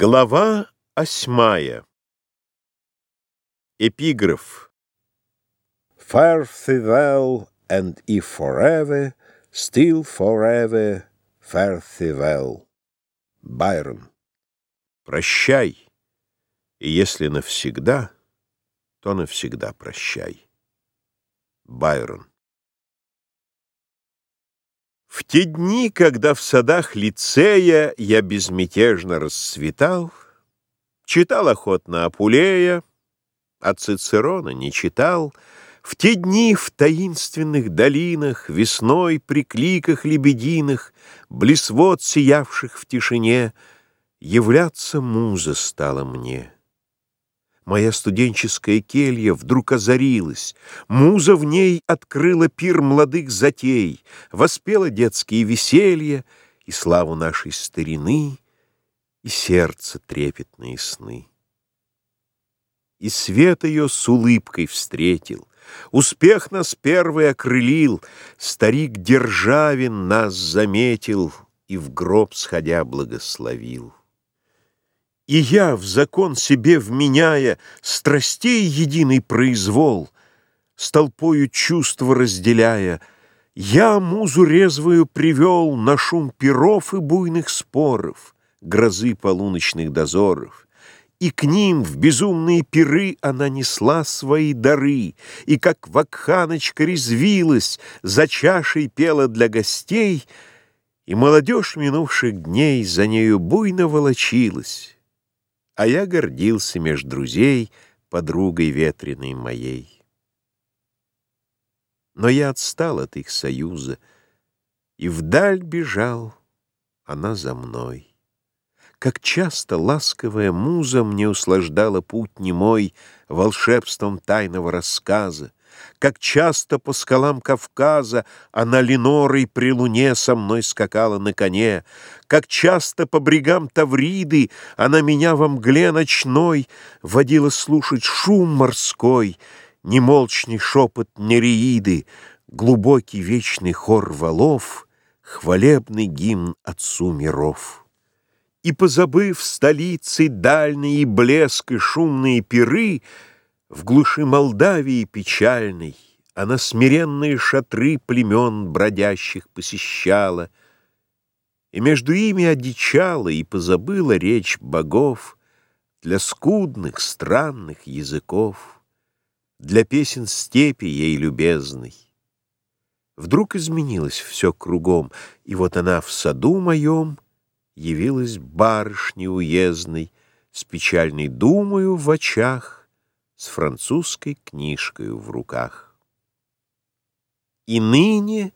Глава осьмая. Эпиграф. Fare thee and if forever, still forever, fare thee. Байрон. Прощай, и если навсегда, то навсегда прощай. Байрон. В те дни, когда в садах лицея я безмятежно расцветал, читал охотно Апулея, а Цицерона не читал, в те дни в таинственных долинах, весной при кликах лебединых, блесвод сиявших в тишине, являться муза стала мне. Моя студенческая келья вдруг озарилась, Муза в ней открыла пир молодых затей, Воспела детские веселья и славу нашей старины, И сердце трепетные сны. И свет ее с улыбкой встретил, Успех нас первый окрылил, Старик Державин нас заметил И в гроб сходя благословил. И я, в закон себе вменяя, Страстей единый произвол, С толпою чувства разделяя, Я музу резвую привел На шум перов и буйных споров, Грозы полуночных дозоров. И к ним в безумные пиры Она несла свои дары, И как вакханочка резвилась, За чашей пела для гостей, И молодежь минувших дней За нею буйно волочилась а я гордился меж друзей подругой ветреной моей. Но я отстал от их союза и вдаль бежал, она за мной. Как часто ласковая муза мне услаждала путь немой волшебством тайного рассказа, как часто по скалам Кавказа Она Ленорой при луне со мной скакала на коне, Как часто по брегам Тавриды Она меня во мгле ночной Водила слушать шум морской, Немолчный шепот Нереиды, Глубокий вечный хор валов, Хвалебный гимн Отцу миров. И, позабыв столицы дальние блеск и шумные пиры, в глуши Молдавии печальной Она смиренные шатры племен бродящих посещала, И между ими одичала и позабыла речь богов Для скудных, странных языков, Для песен степи ей любезной. Вдруг изменилось все кругом, И вот она в саду моем Явилась барышней уездной, С печальной думою в очах, с французской книжкой в руках. И ныне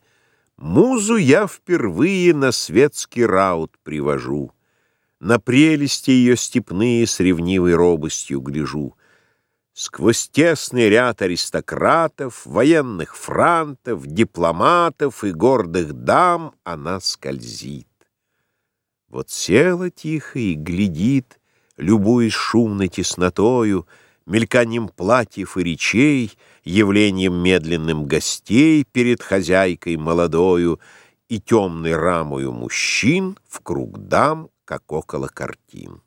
музу я впервые на светский раут привожу, На прелести ее степные с ревнивой робостью гляжу. Сквозь тесный ряд аристократов, военных франтов, дипломатов и гордых дам она скользит. Вот села тихо и глядит, любуясь шумной теснотою, мельканием платьев и речей, явлением медленным гостей перед хозяйкой молодою и темной рамою мужчин в круг дам, как около картин.